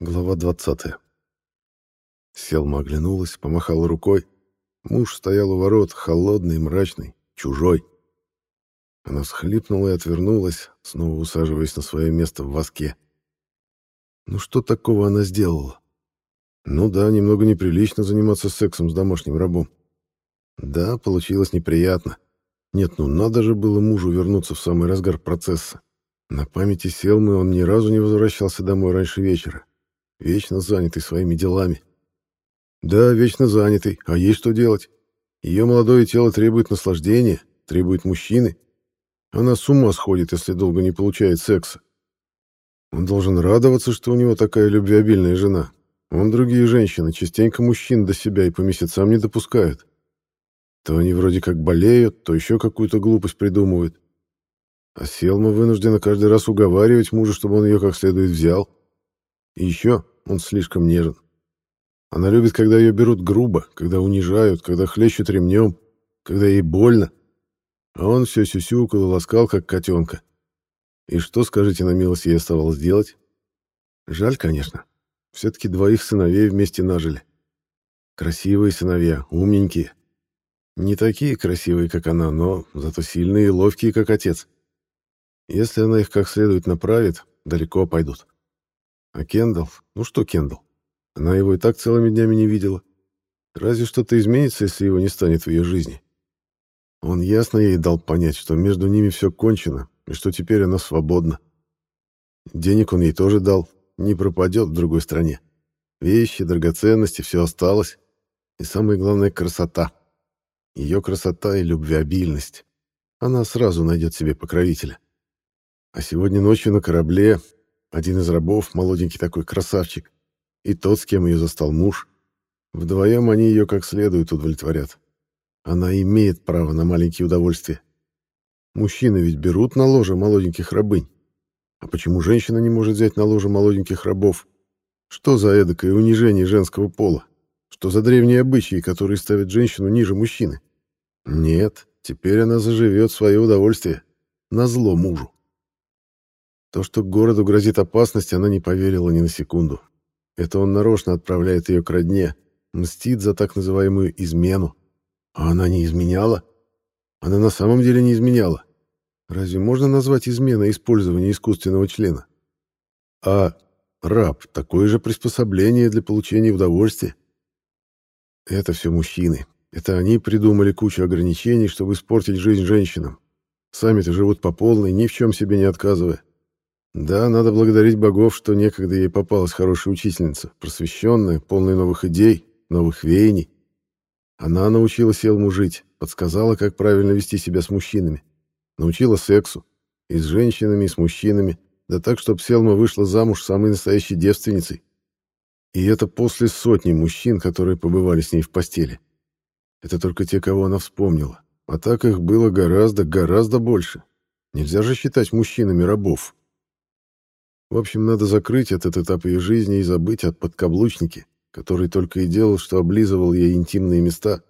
Глава 20. Селма оглянулась, помахала рукой. Муж стоял у ворот, холодный, мрачный, чужой. Она всхлипнула и отвернулась, снова усаживаясь на свое место в воске. Ну что такого она сделала? Ну да, немного неприлично заниматься сексом с домашним рабом. Да, получилось неприятно. Нет, ну надо же было мужу вернуться в самый разгар процесса. На памяти Селмы он ни разу не возвращался домой раньше вечера. Вечно занятый своими делами. Да, вечно занятый, а ей что делать? Ее молодое тело требует наслаждения, требует мужчины. Она с ума сходит, если долго не получает секса. Он должен радоваться, что у него такая любвеобильная жена. Он другие женщины, частенько мужчин до себя и по месяцам не допускают. То они вроде как болеют, то еще какую-то глупость придумывают. А Селма вынуждена каждый раз уговаривать мужа, чтобы он ее как следует взял. И еще он слишком нежен. Она любит, когда ее берут грубо, когда унижают, когда хлещут ремнем, когда ей больно. А он все сюсюкал и ласкал, как котенка. И что, скажите на милость, ей оставалось делать? Жаль, конечно. Все-таки двоих сыновей вместе нажили. Красивые сыновья, умненькие. Не такие красивые, как она, но зато сильные и ловкие, как отец. Если она их как следует направит, далеко пойдут. А Кендалл? Ну что Кендалл? Она его и так целыми днями не видела. Разве что-то изменится, если его не станет в ее жизни? Он ясно ей дал понять, что между ними все кончено, и что теперь она свободна. Денег он ей тоже дал, не пропадет в другой стране. Вещи, драгоценности, все осталось. И самое главное — красота. Ее красота и любвеобильность. Она сразу найдет себе покровителя. А сегодня ночью на корабле один из рабов, молоденький такой красавчик, и тот, с кем ее застал муж. Вдвоем они ее как следует удовлетворят. Она имеет право на маленькие удовольствия. Мужчины ведь берут на ложе молоденьких рабынь. А почему женщина не может взять на ложе молоденьких рабов? Что за эдакое унижение женского пола? Что за древние обычаи, которые ставят женщину ниже мужчины? Нет, теперь она заживет свое удовольствие. на зло мужу. То, что городу грозит опасность, она не поверила ни на секунду. Это он нарочно отправляет ее к родне, мстит за так называемую измену. А она не изменяла? Она на самом деле не изменяла. Разве можно назвать изменой использование искусственного члена? А раб — такое же приспособление для получения удовольствия. Это все мужчины. Это они придумали кучу ограничений, чтобы испортить жизнь женщинам. Сами-то живут по полной, ни в чем себе не отказывая. Да, надо благодарить богов, что некогда ей попалась хорошая учительница, просвещенная, полная новых идей, новых веяний. Она научила Селму жить, подсказала, как правильно вести себя с мужчинами. Научила сексу. И с женщинами, и с мужчинами. Да так, чтобы Селма вышла замуж самой настоящей девственницей. И это после сотни мужчин, которые побывали с ней в постели. Это только те, кого она вспомнила. А так их было гораздо, гораздо больше. Нельзя же считать мужчинами рабов. В общем, надо закрыть этот этап ее жизни и забыть о подкаблучнике, который только и делал, что облизывал ей интимные места,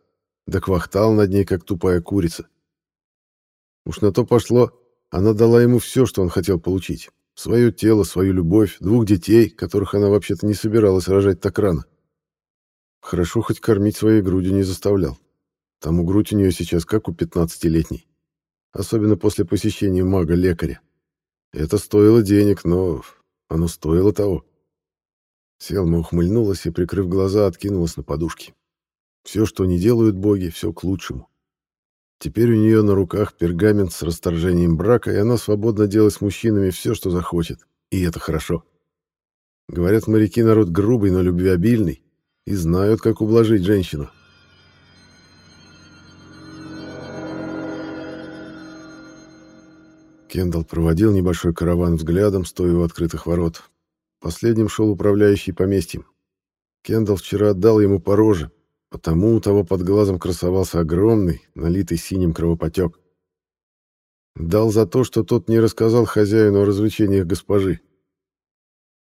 да квахтал над ней, как тупая курица. Уж на то пошло, она дала ему все, что он хотел получить. Свое тело, свою любовь, двух детей, которых она вообще-то не собиралась рожать так рано. Хорошо хоть кормить своей грудью не заставлял. Там у грудь у нее сейчас как у пятнадцатилетней. Особенно после посещения мага-лекаря. Это стоило денег, но оно стоило того. Селма ухмыльнулась и, прикрыв глаза, откинулась на подушки. Все, что не делают боги, все к лучшему. Теперь у нее на руках пергамент с расторжением брака, и она свободно делает с мужчинами все, что захочет. И это хорошо. Говорят, моряки народ грубый, но любвеобильный, и знают, как ублажить женщину. Кендалл проводил небольшой караван взглядом, стоя у открытых ворот. Последним шел управляющий поместьем. Кендалл вчера отдал ему по роже, потому у того под глазом красовался огромный, налитый синим кровопотек. Дал за то, что тот не рассказал хозяину о развлечениях госпожи.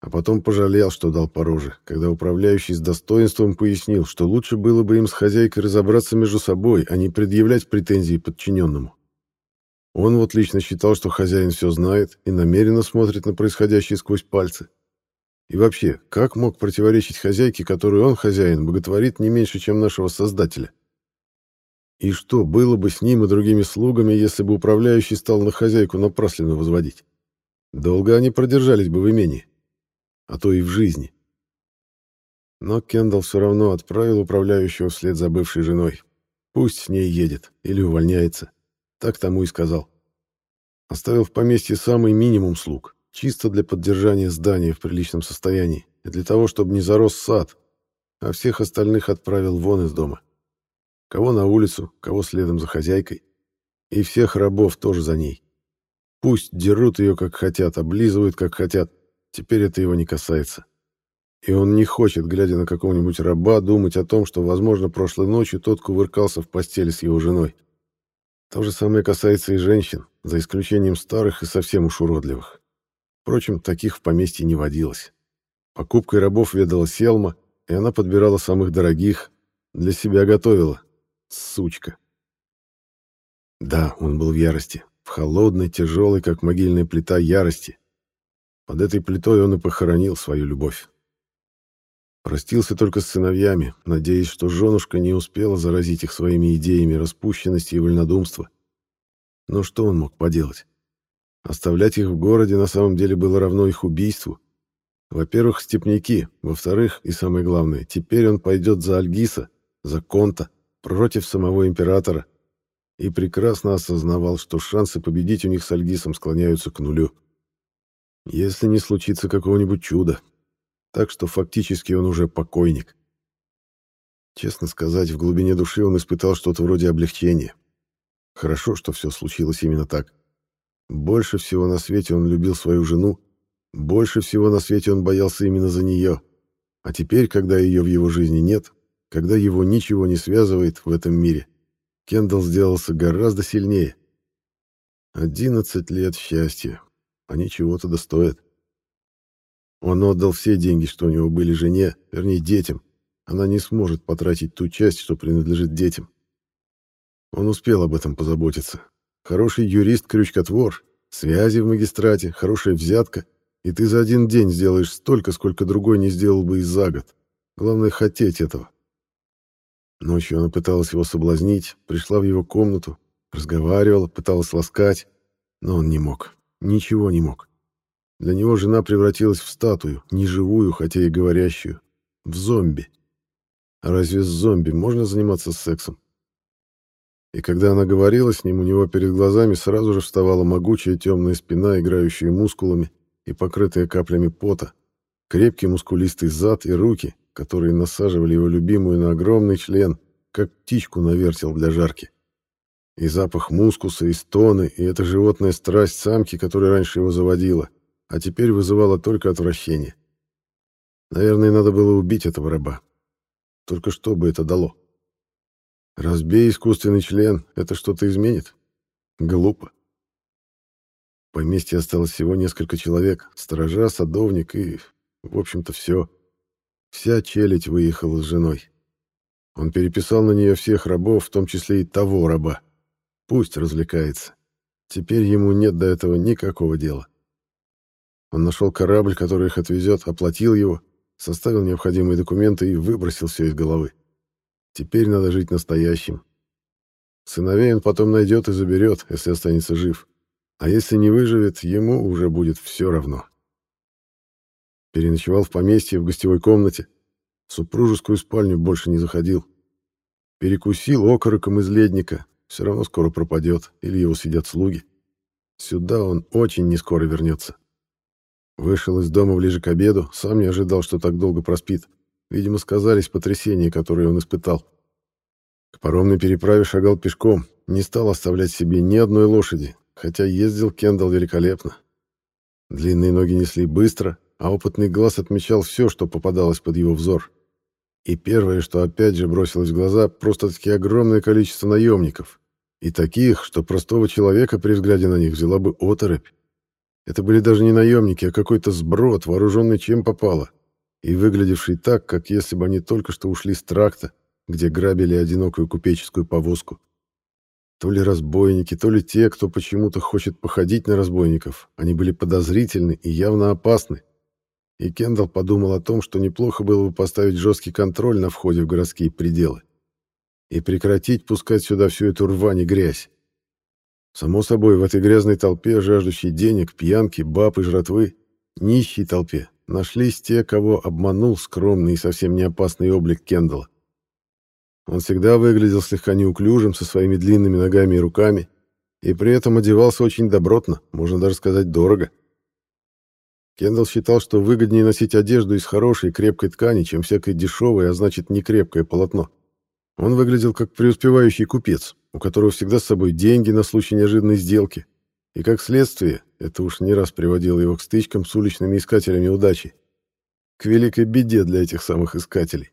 А потом пожалел, что дал по роже, когда управляющий с достоинством пояснил, что лучше было бы им с хозяйкой разобраться между собой, а не предъявлять претензии подчиненному. Он вот лично считал, что хозяин все знает и намеренно смотрит на происходящее сквозь пальцы. И вообще, как мог противоречить хозяйке, которую он, хозяин, боготворит не меньше, чем нашего Создателя? И что было бы с ним и другими слугами, если бы управляющий стал на хозяйку напрасленно возводить? Долго они продержались бы в имении, а то и в жизни. Но Кендалл все равно отправил управляющего вслед за бывшей женой. Пусть с ней едет или увольняется. Так тому и сказал. Оставил в поместье самый минимум слуг, чисто для поддержания здания в приличном состоянии и для того, чтобы не зарос сад, а всех остальных отправил вон из дома. Кого на улицу, кого следом за хозяйкой. И всех рабов тоже за ней. Пусть дерут ее как хотят, облизывают как хотят. Теперь это его не касается. И он не хочет, глядя на какого-нибудь раба, думать о том, что, возможно, прошлой ночью тот кувыркался в постели с его женой. То же самое касается и женщин, за исключением старых и совсем уж уродливых. Впрочем, таких в поместье не водилось. Покупкой рабов ведала Селма, и она подбирала самых дорогих, для себя готовила. Сучка. Да, он был в ярости, в холодной, тяжелой, как могильная плита, ярости. Под этой плитой он и похоронил свою любовь. Простился только с сыновьями, надеясь, что женушка не успела заразить их своими идеями распущенности и вольнодумства. Но что он мог поделать? Оставлять их в городе на самом деле было равно их убийству. Во-первых, степняки, во-вторых, и самое главное, теперь он пойдет за Альгиса, за Конта, против самого императора, и прекрасно осознавал, что шансы победить у них с Альгисом склоняются к нулю. Если не случится какого-нибудь чуда. Так что фактически он уже покойник. Честно сказать, в глубине души он испытал что-то вроде облегчения. Хорошо, что все случилось именно так. Больше всего на свете он любил свою жену, больше всего на свете он боялся именно за нее. А теперь, когда ее в его жизни нет, когда его ничего не связывает в этом мире, Кендалл сделался гораздо сильнее. Одиннадцать лет счастья. Они чего-то достоят. Он отдал все деньги, что у него были жене, вернее, детям. Она не сможет потратить ту часть, что принадлежит детям. Он успел об этом позаботиться. Хороший юрист-крючкотвор, связи в магистрате, хорошая взятка, и ты за один день сделаешь столько, сколько другой не сделал бы и за год. Главное — хотеть этого. Ночью она пыталась его соблазнить, пришла в его комнату, разговаривала, пыталась ласкать, но он не мог, ничего не мог. Для него жена превратилась в статую, неживую, хотя и говорящую, в зомби. А разве с зомби можно заниматься сексом? И когда она говорила с ним, у него перед глазами сразу же вставала могучая темная спина, играющая мускулами и покрытая каплями пота, крепкий мускулистый зад и руки, которые насаживали его любимую на огромный член, как птичку на вертел для жарки. И запах мускуса, и стоны, и эта животная страсть самки, которая раньше его заводила, а теперь вызывала только отвращение. Наверное, надо было убить этого раба. Только что бы это дало? Разбей искусственный член, это что-то изменит? Глупо. В поместье осталось всего несколько человек, сторожа, садовник и, в общем-то, все. Вся челядь выехала с женой. Он переписал на нее всех рабов, в том числе и того раба. Пусть развлекается. Теперь ему нет до этого никакого дела. Он нашел корабль, который их отвезет, оплатил его, составил необходимые документы и выбросил все из головы. Теперь надо жить настоящим. Сыновей он потом найдет и заберет, если останется жив. А если не выживет, ему уже будет все равно. Переночевал в поместье в гостевой комнате. В супружескую спальню больше не заходил. Перекусил окороком из ледника. Все равно скоро пропадет, или его сидят слуги. Сюда он очень не скоро вернется. Вышел из дома ближе к обеду, сам не ожидал, что так долго проспит. Видимо, сказались потрясения, которые он испытал. К паромной переправе шагал пешком, не стал оставлять себе ни одной лошади, хотя ездил Кендалл великолепно. Длинные ноги несли быстро, а опытный глаз отмечал все, что попадалось под его взор. И первое, что опять же бросилось в глаза, просто-таки огромное количество наемников. И таких, что простого человека при взгляде на них взяла бы оторопь. Это были даже не наемники, а какой-то сброд, вооруженный чем попало и выглядевший так, как если бы они только что ушли с тракта, где грабили одинокую купеческую повозку. То ли разбойники, то ли те, кто почему-то хочет походить на разбойников, они были подозрительны и явно опасны. и Кендалл подумал о том, что неплохо было бы поставить жесткий контроль на входе в городские пределы и прекратить пускать сюда всю эту рвань и грязь. Само собой, в этой грязной толпе, жаждущей денег, пьянки, баб и жратвы, нищей толпе, нашлись те, кого обманул скромный и совсем не опасный облик Кендалла. Он всегда выглядел слегка неуклюжим, со своими длинными ногами и руками, и при этом одевался очень добротно, можно даже сказать, дорого. Кендалл считал, что выгоднее носить одежду из хорошей крепкой ткани, чем всякое дешевое, а значит, некрепкое полотно. Он выглядел как преуспевающий купец, у которого всегда с собой деньги на случай неожиданной сделки, и, как следствие, это уж не раз приводило его к стычкам с уличными искателями удачи. К великой беде для этих самых искателей.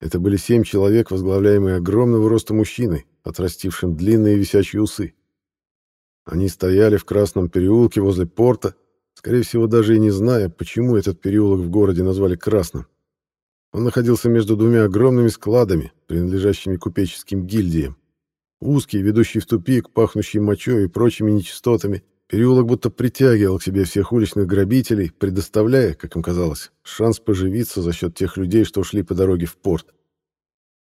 Это были семь человек, возглавляемые огромного роста мужчиной, отрастившим длинные висячие усы. Они стояли в Красном переулке возле порта, скорее всего, даже и не зная, почему этот переулок в городе назвали Красным. Он находился между двумя огромными складами, принадлежащими купеческим гильдиям. Узкий, ведущий в тупик, пахнущий мочой и прочими нечистотами, переулок будто притягивал к себе всех уличных грабителей, предоставляя, как им казалось, шанс поживиться за счет тех людей, что шли по дороге в порт.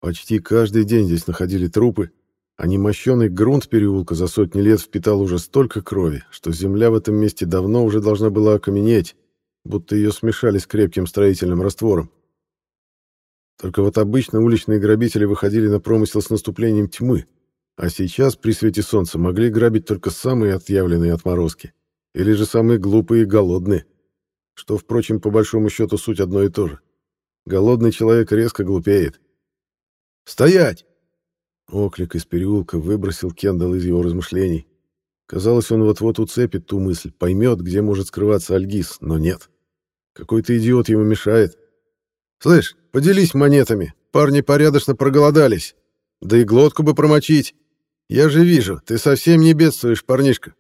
Почти каждый день здесь находили трупы, а немощенный грунт переулка за сотни лет впитал уже столько крови, что земля в этом месте давно уже должна была окаменеть, будто ее смешали с крепким строительным раствором. Только вот обычно уличные грабители выходили на промысел с наступлением тьмы, а сейчас при свете солнца могли грабить только самые отъявленные отморозки, или же самые глупые и голодные, что, впрочем, по большому счету суть одно и то же. Голодный человек резко глупеет. «Стоять!» Оклик из переулка выбросил Кендалл из его размышлений. Казалось, он вот-вот уцепит ту мысль, поймет, где может скрываться Альгиз, но нет. Какой-то идиот ему мешает. «Слышь, поделись монетами. Парни порядочно проголодались. Да и глотку бы промочить. Я же вижу, ты совсем не бедствуешь, парнишка».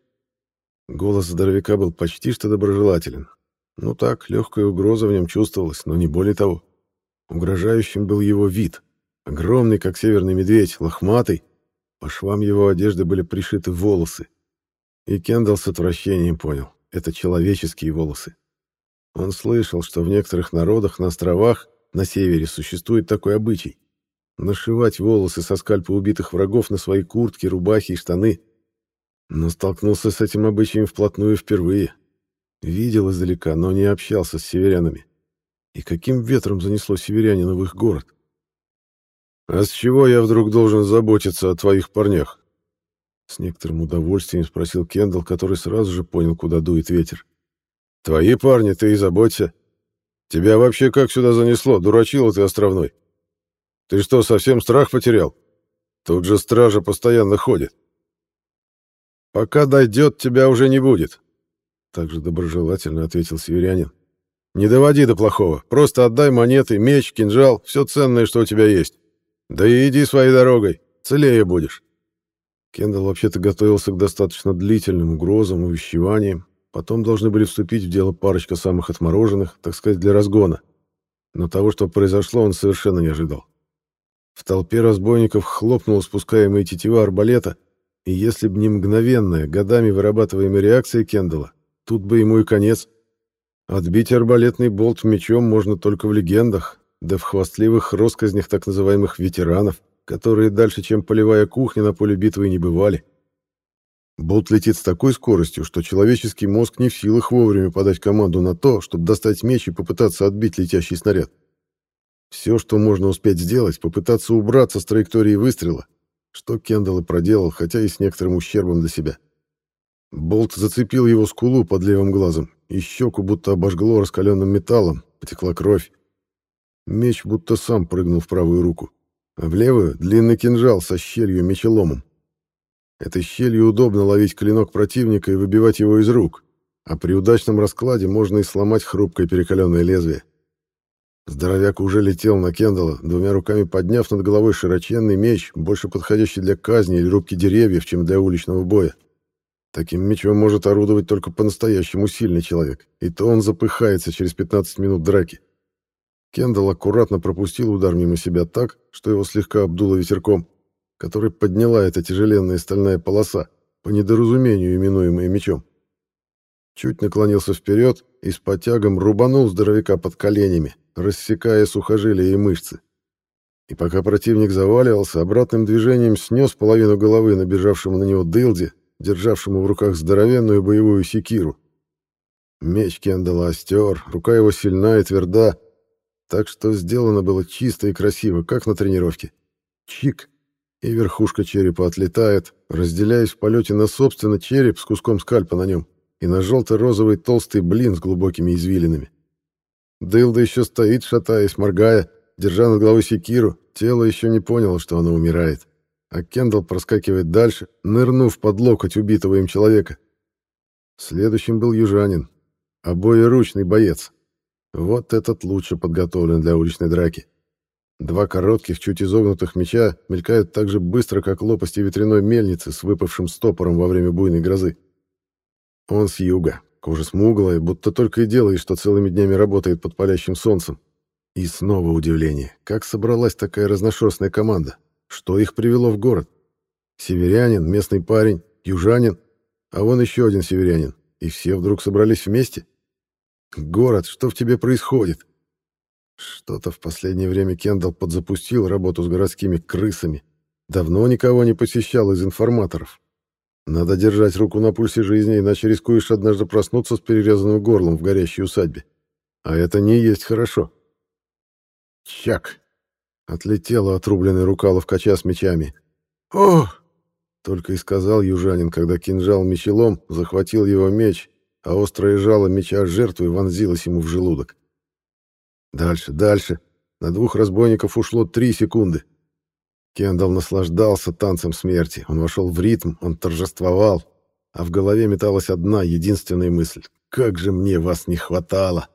Голос здоровяка был почти что доброжелателен. Ну так, легкая угроза в нем чувствовалась, но не более того. Угрожающим был его вид. Огромный, как северный медведь, лохматый. По швам его одежды были пришиты волосы. И Кендалл с отвращением понял — это человеческие волосы. Он слышал, что в некоторых народах на островах на севере существует такой обычай — нашивать волосы со скальпа убитых врагов на свои куртки, рубахи и штаны. Но столкнулся с этим обычаем вплотную впервые. Видел издалека, но не общался с северянами. И каким ветром занесло северянина в их город? «А с чего я вдруг должен заботиться о твоих парнях?» С некоторым удовольствием спросил Кендалл, который сразу же понял, куда дует ветер. «Твои парни, ты и заботься. Тебя вообще как сюда занесло, дурачила ты островной? Ты что, совсем страх потерял? Тут же стража постоянно ходит. Пока дойдет, тебя уже не будет. Также доброжелательно ответил северянин. Не доводи до плохого. Просто отдай монеты, меч, кинжал, все ценное, что у тебя есть. Да и иди своей дорогой. Целее будешь. Кендалл вообще-то готовился к достаточно длительным угрозам, увещеваниям, Потом должны были вступить в дело парочка самых отмороженных, так сказать, для разгона. Но того, что произошло, он совершенно не ожидал. В толпе разбойников хлопнула спускаемая тетива арбалета, и если б не мгновенная, годами вырабатываемая реакция Кендалла, тут бы ему и конец. Отбить арбалетный болт мечом можно только в легендах, да в хвастливых россказнях так называемых ветеранов, которые дальше, чем полевая кухня на поле битвы не бывали. Болт летит с такой скоростью, что человеческий мозг не в силах вовремя подать команду на то, чтобы достать меч и попытаться отбить летящий снаряд. Все, что можно успеть сделать, попытаться убраться с траектории выстрела, что Кендалл и проделал, хотя и с некоторым ущербом для себя. Болт зацепил его скулу под левым глазом, и щеку будто обожгло раскаленным металлом, потекла кровь. Меч будто сам прыгнул в правую руку, а в левую — длинный кинжал со щелью мечеломом. Этой щелью удобно ловить клинок противника и выбивать его из рук, а при удачном раскладе можно и сломать хрупкое перекаленное лезвие. Здоровяк уже летел на Кендала, двумя руками подняв над головой широченный меч, больше подходящий для казни или рубки деревьев, чем для уличного боя. Таким мечом может орудовать только по-настоящему сильный человек, и то он запыхается через 15 минут драки. Кендалл аккуратно пропустил удар мимо себя так, что его слегка обдуло ветерком который подняла эта тяжеленная стальная полоса, по недоразумению именуемая мечом. Чуть наклонился вперед и с потягом рубанул здоровяка под коленями, рассекая сухожилия и мышцы. И пока противник заваливался, обратным движением снес половину головы набежавшему на него дылде, державшему в руках здоровенную боевую секиру. Меч Кендалла остер, рука его сильна и тверда, так что сделано было чисто и красиво, как на тренировке. Чик! И верхушка черепа отлетает, разделяясь в полете на собственно череп с куском скальпа на нем и на желто-розовый толстый блин с глубокими извилинами. Дылда еще стоит, шатаясь, моргая, держа над головой секиру, тело еще не поняло, что оно умирает. А Кендалл проскакивает дальше, нырнув под локоть убитого им человека. Следующим был южанин, обоеручный боец. Вот этот лучше подготовлен для уличной драки. Два коротких, чуть изогнутых меча мелькают так же быстро, как лопасти ветряной мельницы с выпавшим стопором во время буйной грозы. Он с юга, кожа смуглая, будто только и делает, что целыми днями работает под палящим солнцем. И снова удивление. Как собралась такая разношерстная команда? Что их привело в город? Северянин, местный парень, южанин, а вон еще один северянин. И все вдруг собрались вместе? Город, что в тебе происходит? Что-то в последнее время Кендалл подзапустил работу с городскими крысами. Давно никого не посещал из информаторов. Надо держать руку на пульсе жизни, иначе рискуешь однажды проснуться с перерезанным горлом в горящей усадьбе. А это не есть хорошо. Чак! Отлетела отрубленная рука ловкача с мечами. «О!» — только и сказал южанин, когда кинжал мечелом захватил его меч, а острое жало меча жертвы вонзилось ему в желудок. Дальше, дальше. На двух разбойников ушло три секунды. Кендалл наслаждался танцем смерти. Он вошел в ритм, он торжествовал. А в голове металась одна единственная мысль. «Как же мне вас не хватало!»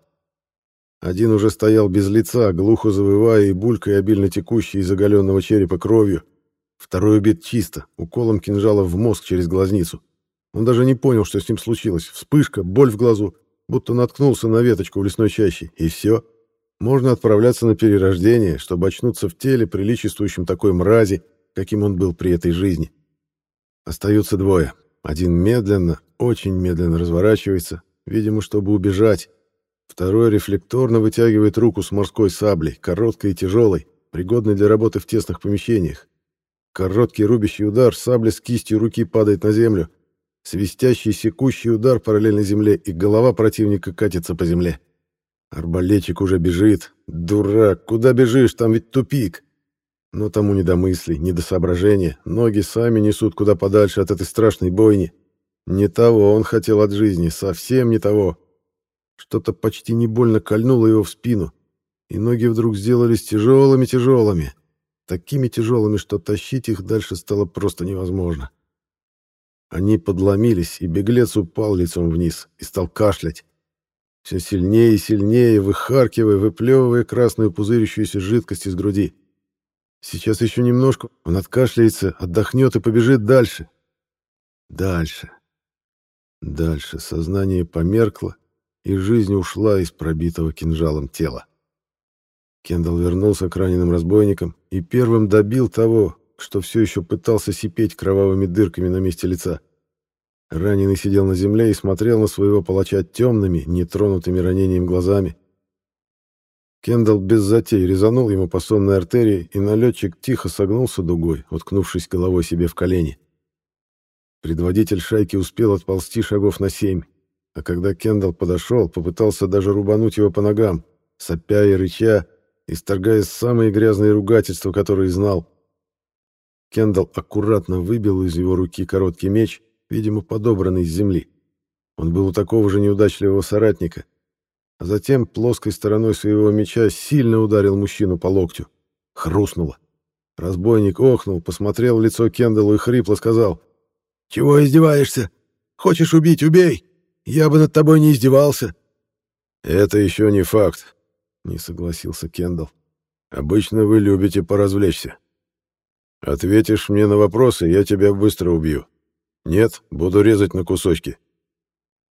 Один уже стоял без лица, глухо завывая и булькой обильно текущей из оголенного черепа кровью. Второй убит чисто, уколом кинжала в мозг через глазницу. Он даже не понял, что с ним случилось. Вспышка, боль в глазу, будто наткнулся на веточку в лесной чаще. И все. Можно отправляться на перерождение, чтобы очнуться в теле, приличествующем такой мрази, каким он был при этой жизни. Остаются двое. Один медленно, очень медленно разворачивается, видимо, чтобы убежать. Второй рефлекторно вытягивает руку с морской саблей, короткой и тяжелой, пригодной для работы в тесных помещениях. Короткий рубящий удар, сабля с кистью руки падает на землю. Свистящий, секущий удар параллельно земле, и голова противника катится по земле. Арбалетчик уже бежит. Дурак, куда бежишь? Там ведь тупик. Но тому не до мыслей, не до соображения. Ноги сами несут куда подальше от этой страшной бойни. Не того он хотел от жизни, совсем не того. Что-то почти не больно кольнуло его в спину, и ноги вдруг сделались тяжелыми-тяжелыми, такими тяжелыми, что тащить их дальше стало просто невозможно. Они подломились, и беглец упал лицом вниз и стал кашлять. Все сильнее и сильнее, выхаркивая, выплевывая красную пузырящуюся жидкость из груди. Сейчас еще немножко, он откашляется, отдохнет и побежит дальше. Дальше. Дальше сознание померкло, и жизнь ушла из пробитого кинжалом тела. Кендалл вернулся к раненым разбойникам и первым добил того, что все еще пытался сипеть кровавыми дырками на месте лица. Раненый сидел на земле и смотрел на своего палача темными, нетронутыми ранением глазами. Кендалл без затей резанул ему по сонной артерии, и налетчик тихо согнулся дугой, уткнувшись головой себе в колени. Предводитель шайки успел отползти шагов на семь, а когда Кендалл подошел, попытался даже рубануть его по ногам, сопя и рыча, исторгая самые грязные ругательства, которые знал. Кендалл аккуратно выбил из его руки короткий меч, видимо, подобранный с земли. Он был у такого же неудачливого соратника. А затем плоской стороной своего меча сильно ударил мужчину по локтю. Хрустнуло. Разбойник охнул, посмотрел в лицо Кендаллу и хрипло сказал. «Чего издеваешься? Хочешь убить — убей! Я бы над тобой не издевался. Это еще не факт, не согласился Кендалл. Обычно вы любите поразвлечься. Ответишь мне на вопросы, я тебя быстро убью. Нет, буду резать на кусочки.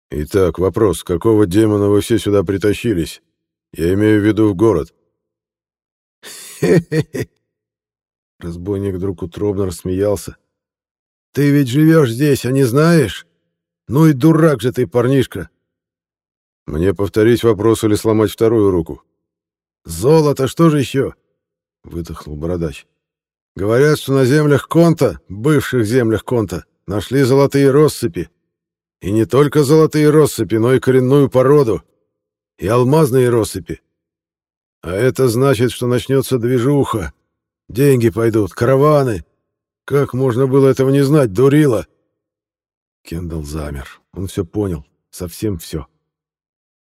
Итак, вопрос, какого демона вы все сюда притащились? Я имею в виду в город. Хе-хе-хе. Разбойник вдруг утробно рассмеялся. Ты ведь живешь здесь, а не знаешь? Ну и дурак же ты, парнишка. Мне повторить вопрос или сломать вторую руку? Золото, что же еще? Выдохнул бородач. Говорят, что на землях Конта, бывших землях Конта, нашли золотые россыпи. И не только золотые россыпи, но и коренную породу. И алмазные россыпи. А это значит, что начнется движуха. Деньги пойдут, караваны. Как можно было этого не знать, дурила? Кендалл замер. Он все понял. Совсем все.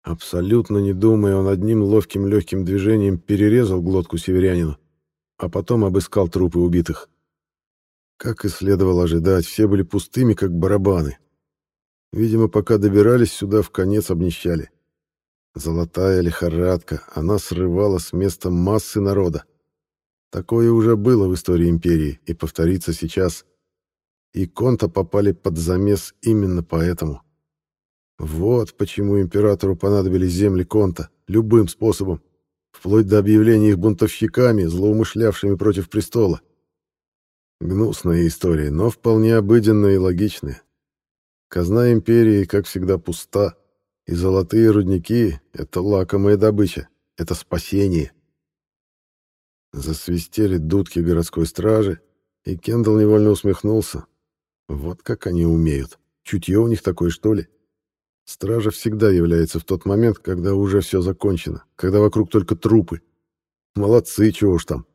Абсолютно не думая, он одним ловким легким движением перерезал глотку северянину, а потом обыскал трупы убитых. Как и следовало ожидать, все были пустыми, как барабаны. Видимо, пока добирались сюда, в конец обнищали. Золотая лихорадка, она срывала с места массы народа. Такое уже было в истории империи и повторится сейчас. И конта попали под замес именно поэтому. Вот почему императору понадобились земли Конта, любым способом, вплоть до объявления их бунтовщиками, злоумышлявшими против престола. Гнусная история, но вполне обыденная и логичная. Казна империи, как всегда, пуста, и золотые рудники — это лакомая добыча, это спасение. Засвистели дудки городской стражи, и Кендалл невольно усмехнулся. Вот как они умеют. Чутье у них такое, что ли? Стража всегда является в тот момент, когда уже все закончено, когда вокруг только трупы. Молодцы, чего уж там.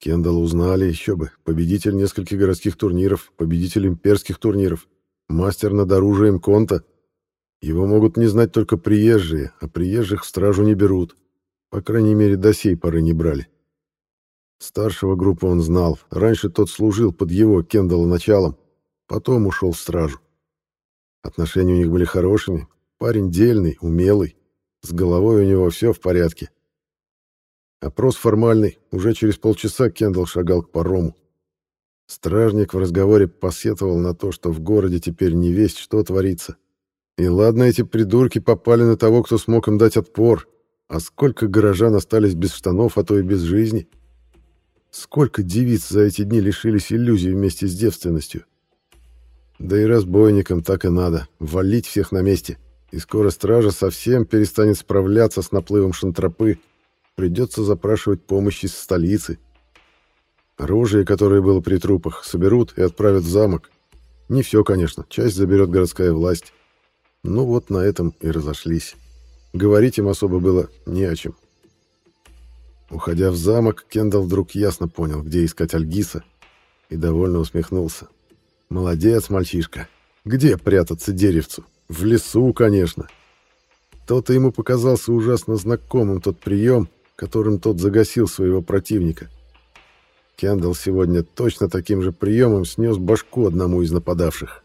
Кендалл узнали еще бы. Победитель нескольких городских турниров, победитель имперских турниров, мастер над оружием Конта. Его могут не знать только приезжие, а приезжих в стражу не берут. По крайней мере, до сей поры не брали. Старшего группы он знал. Раньше тот служил под его, Кендалла, началом. Потом ушел в стражу. Отношения у них были хорошими. Парень дельный, умелый. С головой у него все в порядке. Опрос формальный. Уже через полчаса Кендалл шагал к парому. Стражник в разговоре посетовал на то, что в городе теперь не весть, что творится. И ладно, эти придурки попали на того, кто смог им дать отпор. А сколько горожан остались без штанов, а то и без жизни. Сколько девиц за эти дни лишились иллюзий вместе с девственностью. Да и разбойникам так и надо. Валить всех на месте. И скоро стража совсем перестанет справляться с наплывом шантропы. Придется запрашивать помощь из столицы. Оружие, которое было при трупах, соберут и отправят в замок. Не все, конечно. Часть заберет городская власть. Ну вот на этом и разошлись. Говорить им особо было не о чем. Уходя в замок, Кендалл вдруг ясно понял, где искать Альгиса, и довольно усмехнулся. Молодец, мальчишка. Где прятаться деревцу? В лесу, конечно. То-то ему показался ужасно знакомым тот прием, которым тот загасил своего противника. Кендалл сегодня точно таким же приемом снес башку одному из нападавших.